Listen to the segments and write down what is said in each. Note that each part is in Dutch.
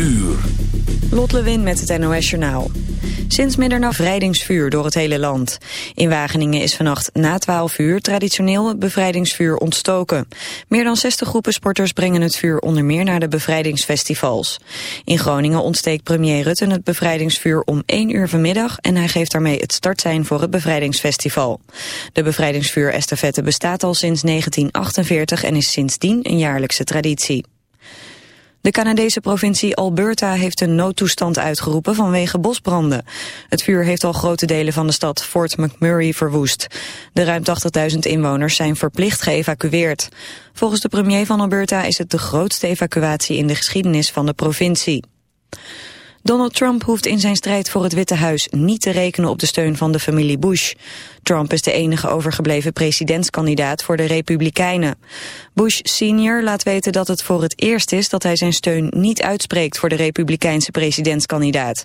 uur. Lot Lewin met het NOS Journaal. Sinds middernacht bevrijdingsvuur door het hele land. In Wageningen is vannacht na 12 uur traditioneel het bevrijdingsvuur ontstoken. Meer dan 60 groepen sporters brengen het vuur onder meer naar de bevrijdingsfestivals. In Groningen ontsteekt premier Rutte het bevrijdingsvuur om 1 uur vanmiddag... en hij geeft daarmee het startsein voor het bevrijdingsfestival. De bevrijdingsvuur estafette bestaat al sinds 1948 en is sindsdien een jaarlijkse traditie. De Canadese provincie Alberta heeft een noodtoestand uitgeroepen vanwege bosbranden. Het vuur heeft al grote delen van de stad Fort McMurray verwoest. De ruim 80.000 inwoners zijn verplicht geëvacueerd. Volgens de premier van Alberta is het de grootste evacuatie in de geschiedenis van de provincie. Donald Trump hoeft in zijn strijd voor het Witte Huis niet te rekenen op de steun van de familie Bush. Trump is de enige overgebleven presidentskandidaat voor de Republikeinen. Bush senior laat weten dat het voor het eerst is dat hij zijn steun niet uitspreekt voor de Republikeinse presidentskandidaat.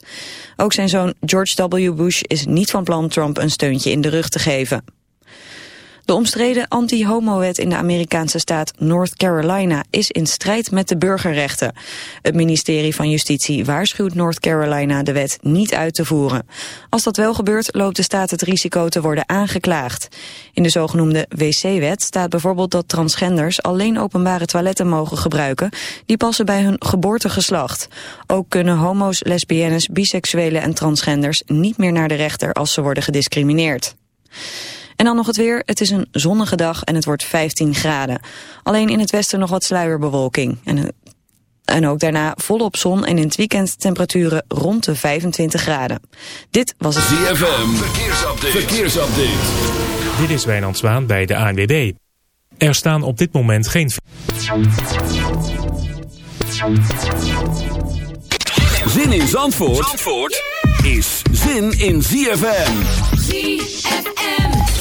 Ook zijn zoon George W. Bush is niet van plan Trump een steuntje in de rug te geven. De omstreden anti-homo-wet in de Amerikaanse staat North Carolina is in strijd met de burgerrechten. Het ministerie van Justitie waarschuwt North Carolina de wet niet uit te voeren. Als dat wel gebeurt, loopt de staat het risico te worden aangeklaagd. In de zogenoemde WC-wet staat bijvoorbeeld dat transgenders alleen openbare toiletten mogen gebruiken die passen bij hun geboortegeslacht. Ook kunnen homo's, lesbiennes, biseksuelen en transgenders niet meer naar de rechter als ze worden gediscrimineerd. En dan nog het weer. Het is een zonnige dag en het wordt 15 graden. Alleen in het westen nog wat sluierbewolking. En, en ook daarna volop zon en in het weekend temperaturen rond de 25 graden. Dit was het... ZFM, verkeersupdate. verkeersupdate. Dit is Wijnand Zwaan bij de ANWB. Er staan op dit moment geen... Zin in Zandvoort, Zandvoort is zin in ZFM. ZFM.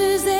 is it?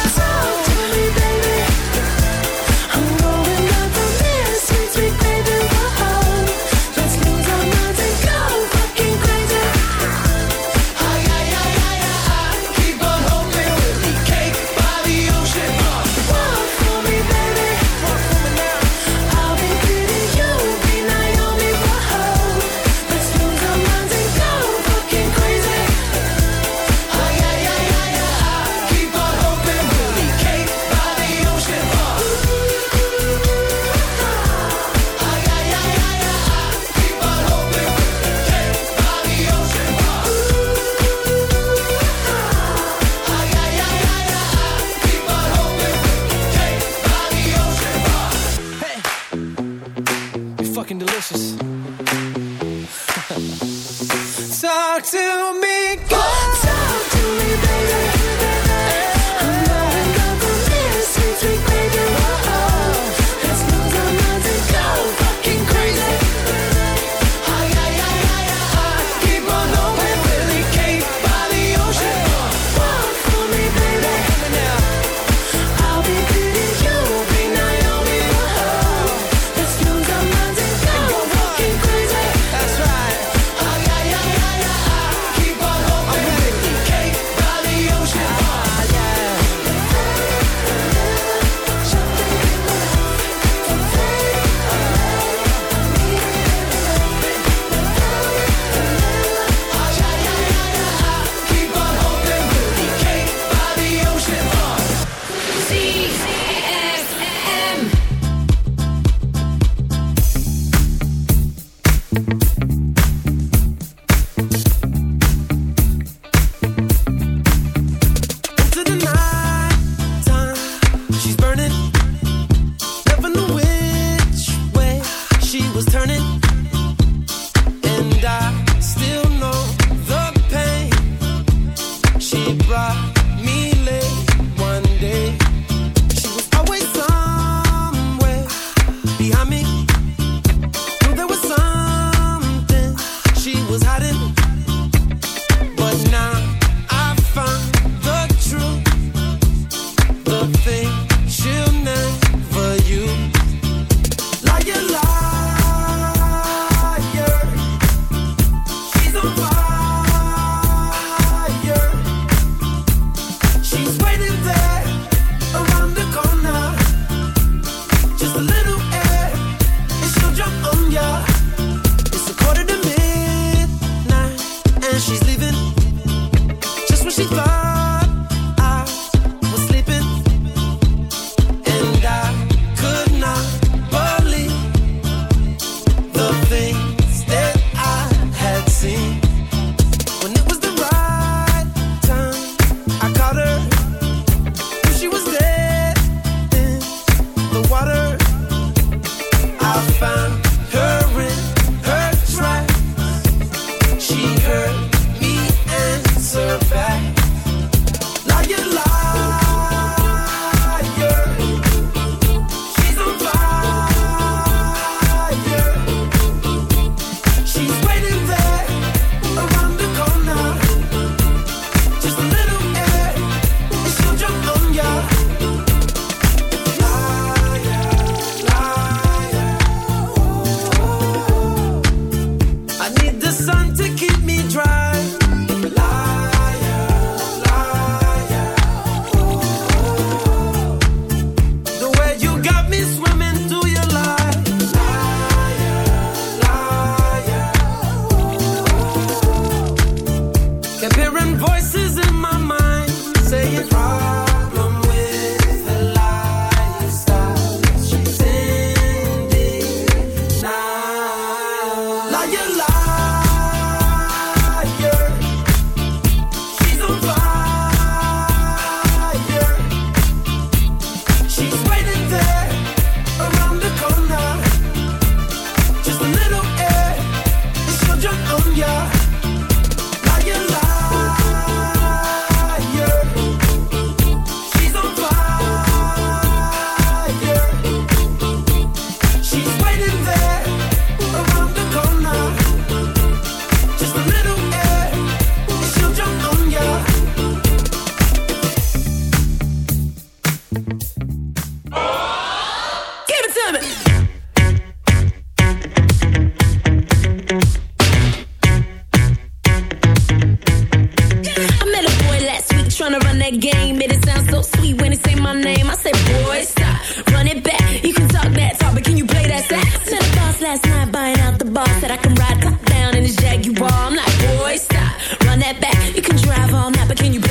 on that back. You can drive all night, but can you?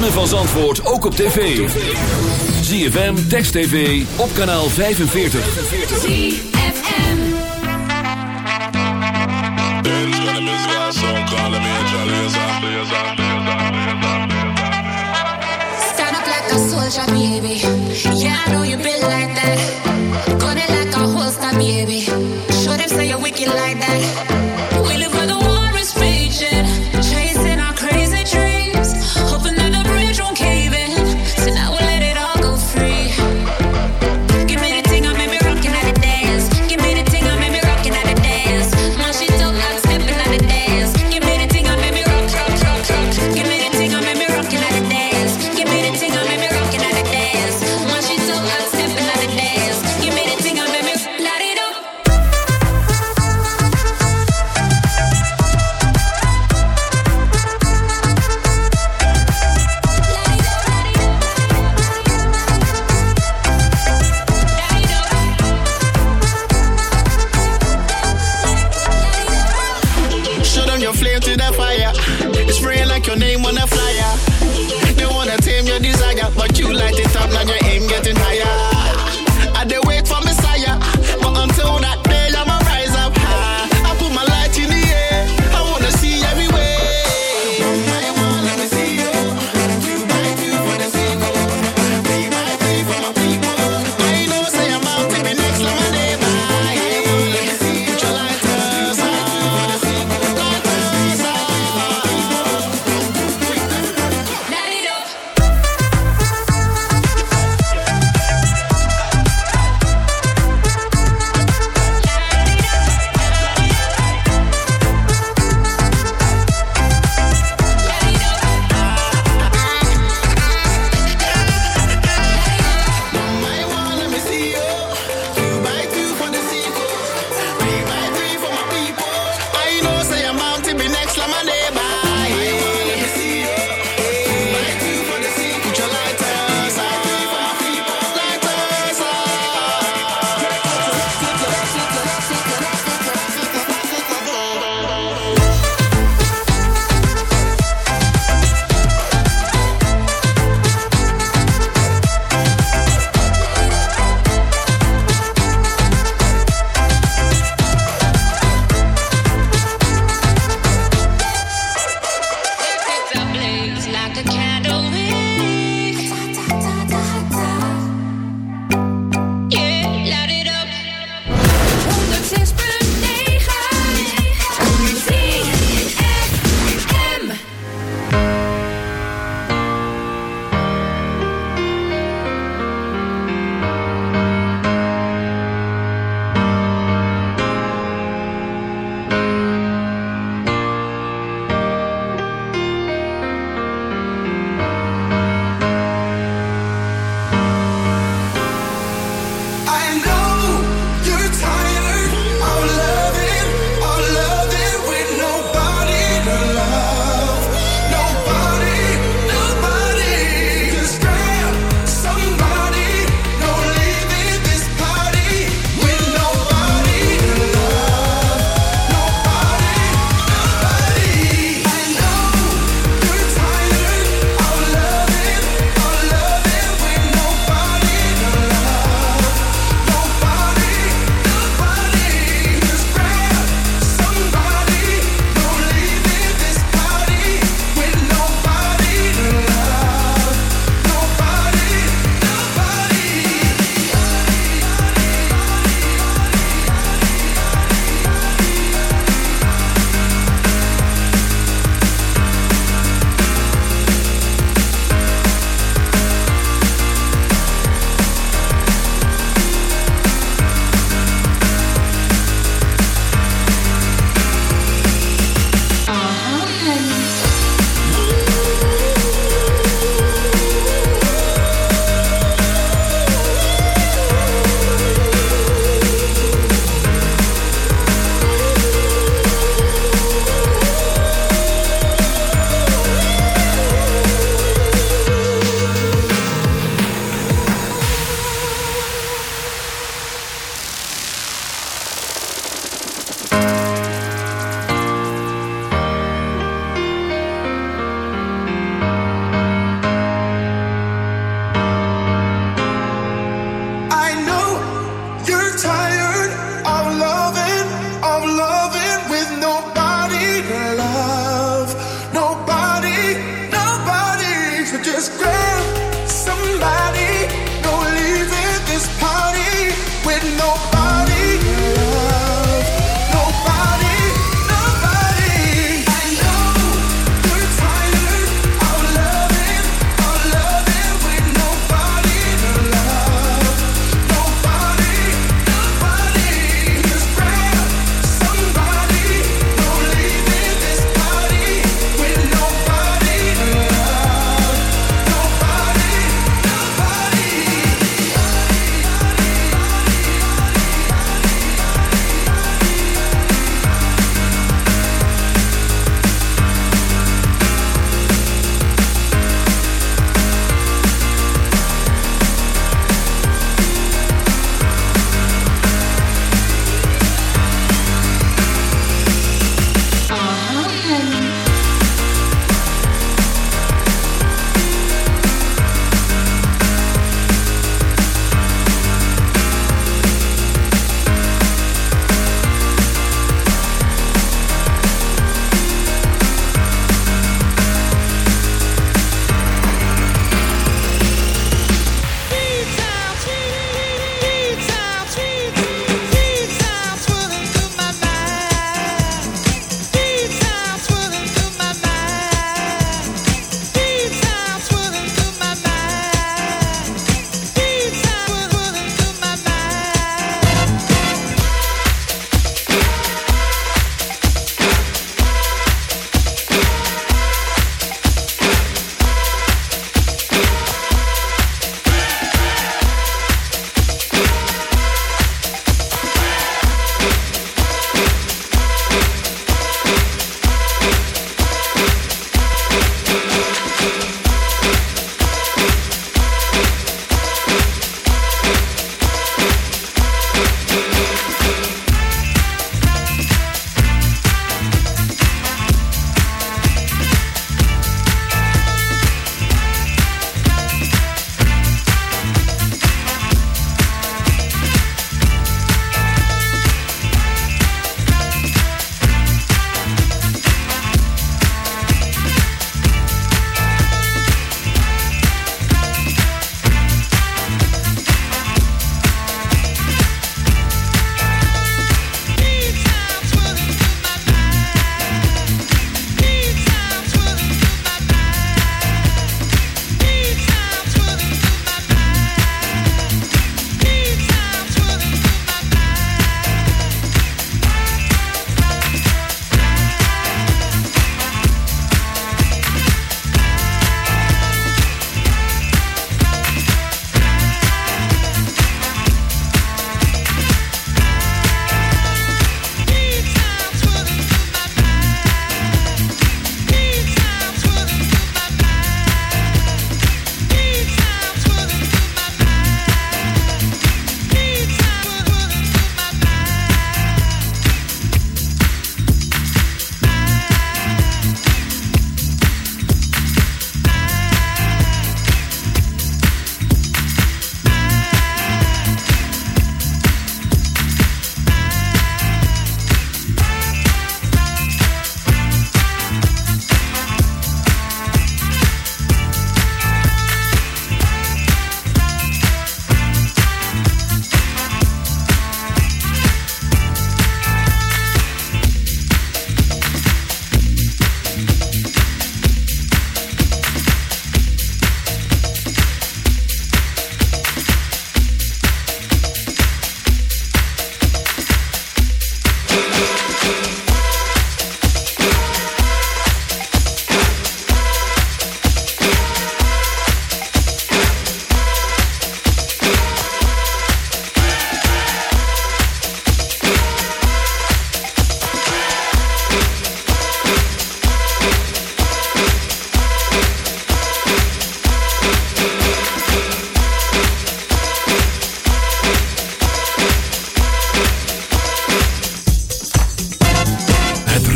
ritme van Zandvoort ook op tv. ZFM, Text TV, op kanaal 45. ZFM. Stand up like a soldier, baby. Yeah, I know you been like that. Gun it like a holster, baby. Show them say you're wicked like that.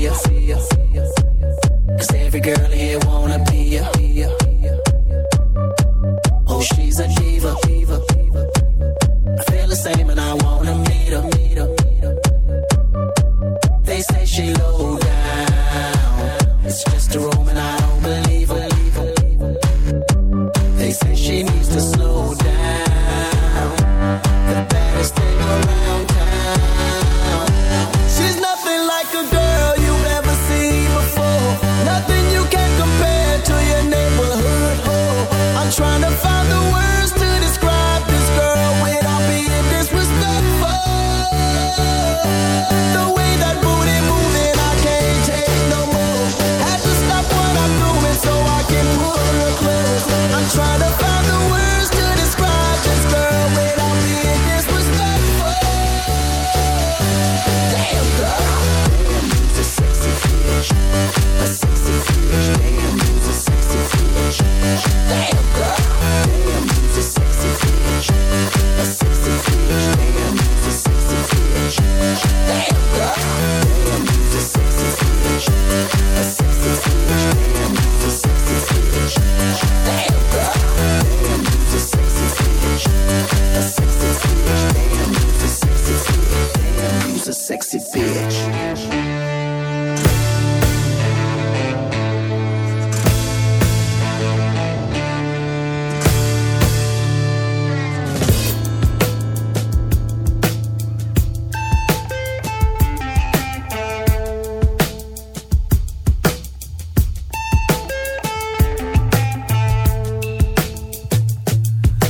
ya. Cause every girl here wanna be ya.